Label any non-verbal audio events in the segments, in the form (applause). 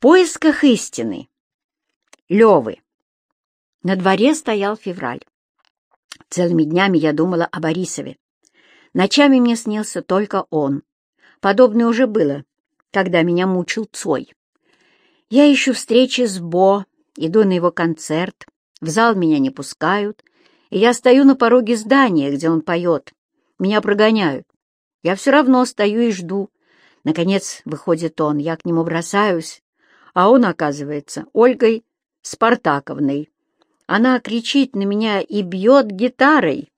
поисках истины. Левы. На дворе стоял февраль. Целыми днями я думала о Борисове. Ночами мне снился только он. Подобное уже было, когда меня мучил Цой. Я ищу встречи с Бо, иду на его концерт, в зал меня не пускают, и я стою на пороге здания, где он поет. Меня прогоняют. Я все равно стою и жду. Наконец выходит он, я к нему бросаюсь, а он, оказывается, Ольгой Спартаковной. Она кричит на меня и бьет гитарой.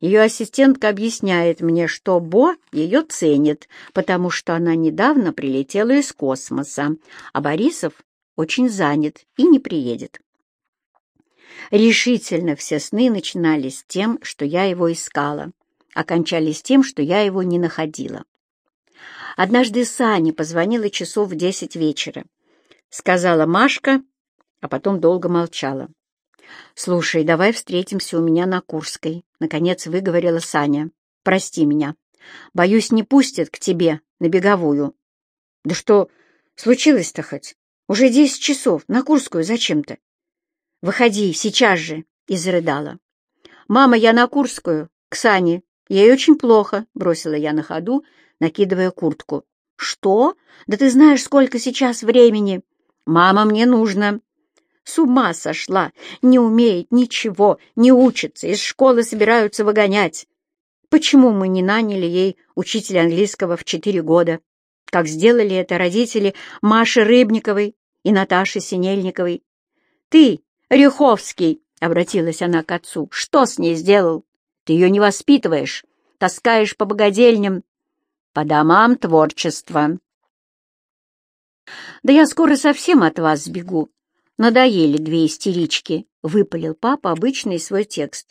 Ее ассистентка объясняет мне, что Бо ее ценит, потому что она недавно прилетела из космоса, а Борисов очень занят и не приедет. Решительно все сны начинались тем, что я его искала, окончались тем, что я его не находила. Однажды Саня позвонила часов в десять вечера. Сказала Машка, а потом долго молчала. «Слушай, давай встретимся у меня на Курской», — наконец выговорила Саня. «Прости меня. Боюсь, не пустят к тебе на беговую». «Да что случилось-то хоть? Уже десять часов. На Курскую зачем-то?» «Выходи, сейчас же!» — и зарыдала. «Мама, я на Курскую, к Сане. Ей очень плохо», — бросила я на ходу, накидывая куртку. «Что? Да ты знаешь, сколько сейчас времени!» «Мама, мне нужно!» С ума сошла, не умеет ничего, не учится, из школы собираются выгонять. Почему мы не наняли ей учителя английского в четыре года, как сделали это родители Маши Рыбниковой и Наташи Синельниковой? Ты, Рюховский, — обратилась она к отцу, — что с ней сделал? Ты ее не воспитываешь, таскаешь по богадельням, по домам творчества. Да я скоро совсем от вас сбегу, Надоели две истерички, — выпалил папа обычный свой текст.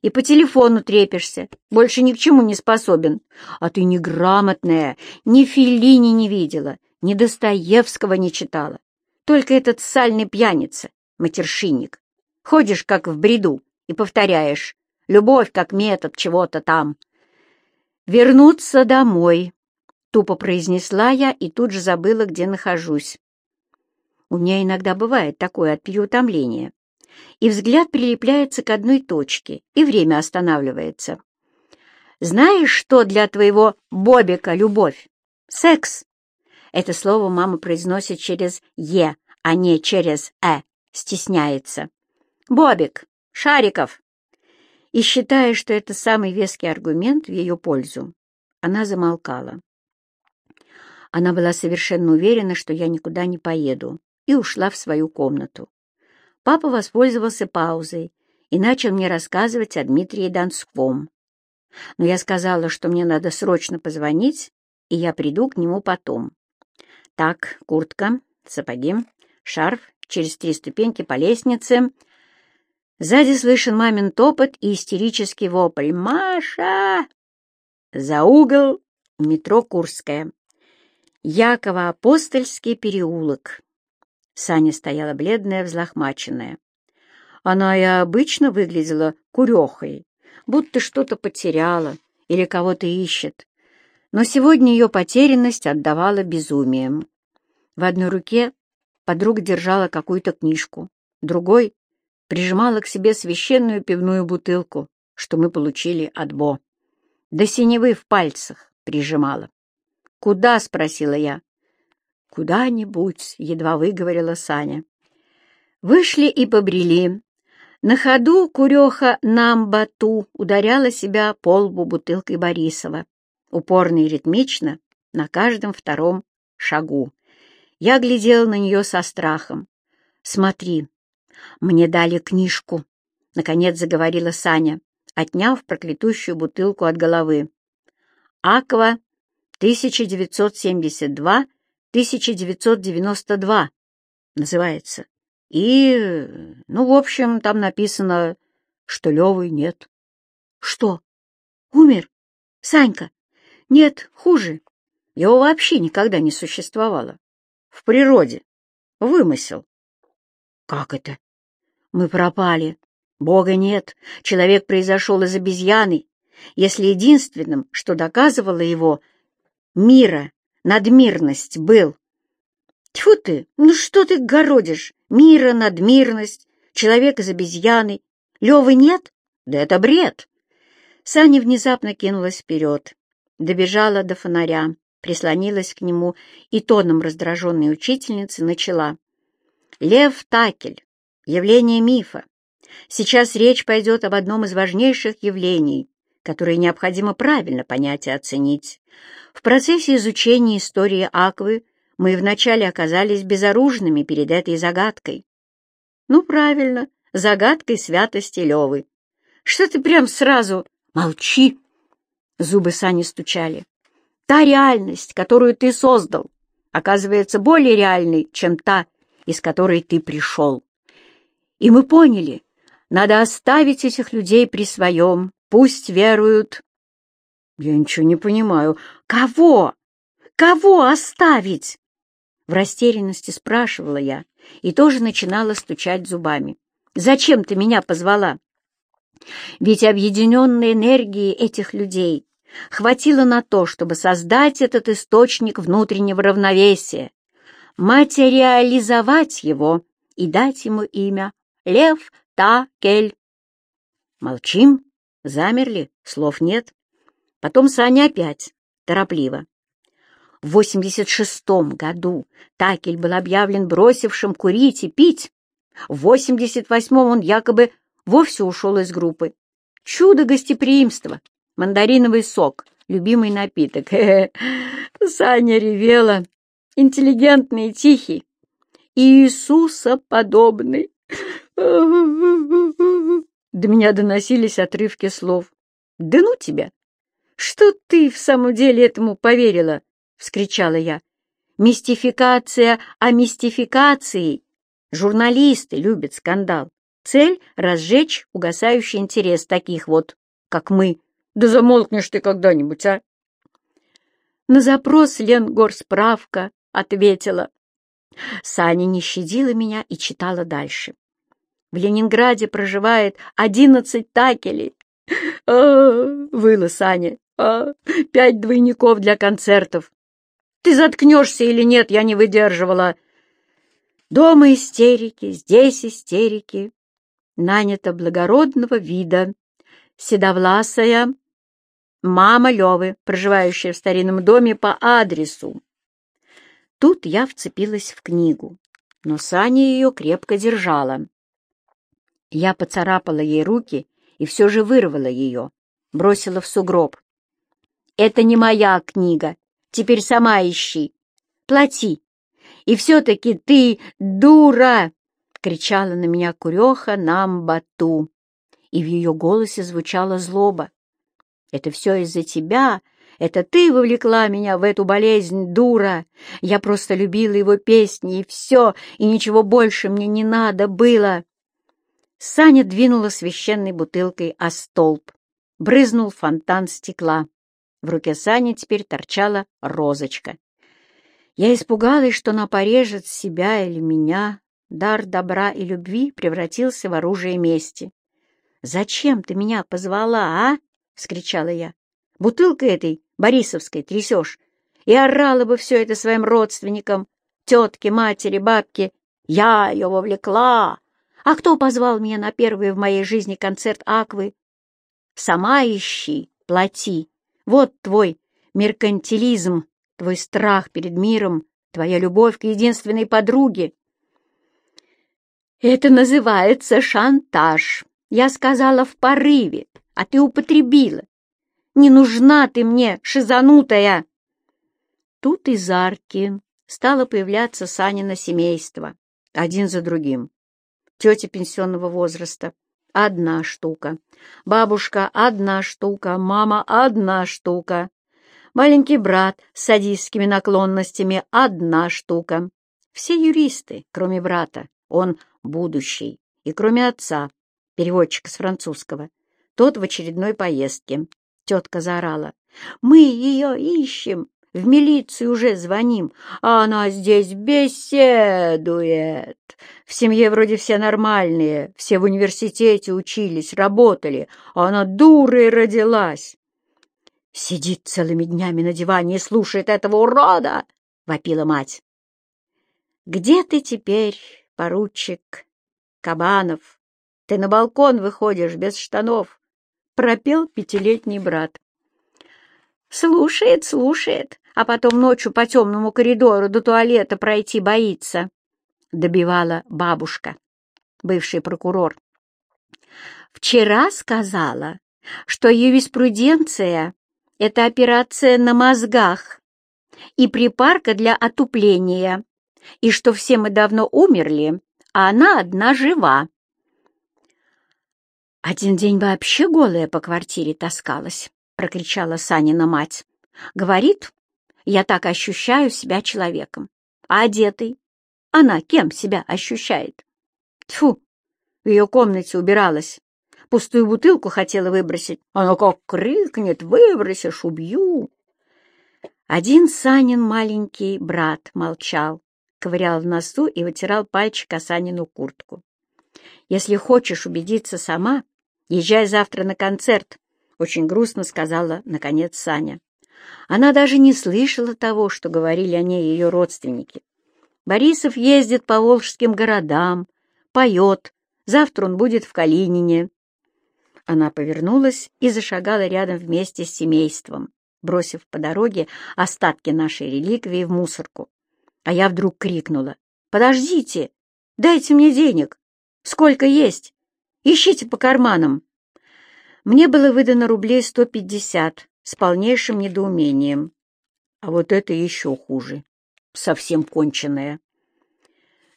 И по телефону трепишься, больше ни к чему не способен. А ты неграмотная, ни Феллини не видела, ни Достоевского не читала. Только этот сальный пьяница, матершинник. Ходишь, как в бреду, и повторяешь «любовь как метод чего-то там». «Вернуться домой», — тупо произнесла я и тут же забыла, где нахожусь. У меня иногда бывает такое от переутомления. И взгляд прилепляется к одной точке, и время останавливается. Знаешь, что для твоего Бобика любовь? Секс. Это слово мама произносит через «е», а не через «э», стесняется. Бобик, Шариков. И считая, что это самый веский аргумент в ее пользу, она замолкала. Она была совершенно уверена, что я никуда не поеду, и ушла в свою комнату. Папа воспользовался паузой и начал мне рассказывать о Дмитрии Донском. Но я сказала, что мне надо срочно позвонить, и я приду к нему потом. Так, куртка, сапоги, шарф, через три ступеньки по лестнице. Сзади слышен мамин топот и истерический вопль «Маша!» За угол метро Курская. Яково-Апостольский переулок. Саня стояла бледная, взлохмаченная. Она и обычно выглядела курехой, будто что-то потеряла или кого-то ищет. Но сегодня ее потерянность отдавала безумием. В одной руке подруга держала какую-то книжку, другой прижимала к себе священную пивную бутылку, что мы получили от Бо. До синевы в пальцах прижимала. «Куда?» — спросила я. «Куда-нибудь», — едва выговорила Саня. Вышли и побрели. На ходу куреха Намбату ударяла себя по лбу бутылкой Борисова, упорно и ритмично, на каждом втором шагу. Я глядела на нее со страхом. «Смотри, мне дали книжку», — наконец заговорила Саня, отняв проклятущую бутылку от головы. «Аква, 1972 1992 называется. И, ну, в общем, там написано, что Левы нет. Что? Умер? Санька? Нет, хуже. Его вообще никогда не существовало. В природе. Вымысел. Как это? Мы пропали. Бога нет. Человек произошел из обезьяны. Если единственным, что доказывало его, мира надмирность был. Тьфу ты, ну что ты городишь? Мира, надмирность, человек из обезьяны. Левы нет? Да это бред. Саня внезапно кинулась вперед, добежала до фонаря, прислонилась к нему и тоном раздраженной учительницы начала. Лев Такель. Явление мифа. Сейчас речь пойдет об одном из важнейших явлений, которые необходимо правильно понять и оценить. В процессе изучения истории Аквы мы вначале оказались безоружными перед этой загадкой. Ну, правильно, загадкой святости Левы. Что ты прям сразу Молчи!» Зубы Сани стучали. «Та реальность, которую ты создал, оказывается более реальной, чем та, из которой ты пришел. И мы поняли, надо оставить этих людей при своем, пусть веруют». «Я ничего не понимаю. Кого? Кого оставить?» В растерянности спрашивала я и тоже начинала стучать зубами. «Зачем ты меня позвала?» Ведь объединенной энергии этих людей хватило на то, чтобы создать этот источник внутреннего равновесия, материализовать его и дать ему имя Лев Та-Кель. Молчим, замерли, слов нет. Потом Саня опять, торопливо. В 86-м году Такель был объявлен бросившим курить и пить. В 88-м он якобы вовсе ушел из группы. Чудо гостеприимства, мандариновый сок, любимый напиток. (laughs) -хе. Саня ревела, интеллигентный и тихий, Иисуса подобный. (laughs) До меня доносились отрывки слов. «Да ну тебя! Что ты в самом деле этому поверила?» — вскричала я. «Мистификация о мистификации. Журналисты любят скандал. Цель — разжечь угасающий интерес таких вот, как мы. Да замолкнешь ты когда-нибудь, а? На запрос Ленгорсправка ответила. Саня не щадила меня и читала дальше. В Ленинграде проживает одиннадцать такелей. А, выла Саня. А, пять двойников для концертов. Ты заткнешься или нет, я не выдерживала. Дома истерики, здесь истерики нанята благородного вида, седовласая мама Левы, проживающая в старинном доме по адресу. Тут я вцепилась в книгу, но Саня ее крепко держала. Я поцарапала ей руки и все же вырвала ее, бросила в сугроб. «Это не моя книга, теперь сама ищи. Плати. И все-таки ты дура!» кричала на меня куреха Намбату, и в ее голосе звучала злоба. «Это все из-за тебя! Это ты вовлекла меня в эту болезнь, дура! Я просто любила его песни, и все, и ничего больше мне не надо было!» Саня двинула священной бутылкой о столб. Брызнул фонтан стекла. В руке Сани теперь торчала розочка. Я испугалась, что она порежет себя или меня, дар добра и любви превратился в оружие мести. «Зачем ты меня позвала, а?» — вскричала я. «Бутылкой этой Борисовской трясешь, и орала бы все это своим родственникам, тетке, матери, бабке. Я ее вовлекла. А кто позвал меня на первый в моей жизни концерт Аквы? Сама ищи, плати. Вот твой меркантилизм, твой страх перед миром, твоя любовь к единственной подруге. «Это называется шантаж. Я сказала в порыве, а ты употребила. Не нужна ты мне, шизанутая!» Тут из арки стало появляться Санина семейство, один за другим. Тетя пенсионного возраста — одна штука. Бабушка — одна штука. Мама — одна штука. Маленький брат с садистскими наклонностями — одна штука. Все юристы, кроме брата. Он будущий. И кроме отца, переводчика с французского, тот в очередной поездке. Тетка заорала. «Мы ее ищем! В милицию уже звоним, а она здесь беседует. В семье вроде все нормальные, все в университете учились, работали, а она дурой родилась. Сидит целыми днями на диване и слушает этого урода!» — вопила мать. Где ты теперь, поручик Кабанов? Ты на балкон выходишь без штанов, пропел пятилетний брат. Слушает, слушает, а потом ночью по темному коридору до туалета пройти боится, добивала бабушка, бывший прокурор. Вчера сказала, что юриспруденция — это операция на мозгах и припарка для отупления, и что все мы давно умерли, а она одна жива. Один день вообще голая по квартире таскалась, прокричала Санина мать. Говорит, я так ощущаю себя человеком. А одетый? Она кем себя ощущает? Тьфу, в ее комнате убиралась. Пустую бутылку хотела выбросить. Она как крикнет, выбросишь, убью. Один Санин маленький брат молчал, ковырял в носу и вытирал пальчик о Санину куртку. «Если хочешь убедиться сама, езжай завтра на концерт», — очень грустно сказала, наконец, Саня. Она даже не слышала того, что говорили о ней ее родственники. Борисов ездит по волжским городам, поет, завтра он будет в Калинине. Она повернулась и зашагала рядом вместе с семейством, бросив по дороге остатки нашей реликвии в мусорку. А я вдруг крикнула. «Подождите! Дайте мне денег! Сколько есть? Ищите по карманам!» Мне было выдано рублей сто пятьдесят с полнейшим недоумением. А вот это еще хуже. Совсем конченое.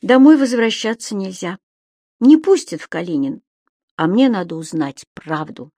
Домой возвращаться нельзя. Не пустят в Калинин. А мне надо узнать правду.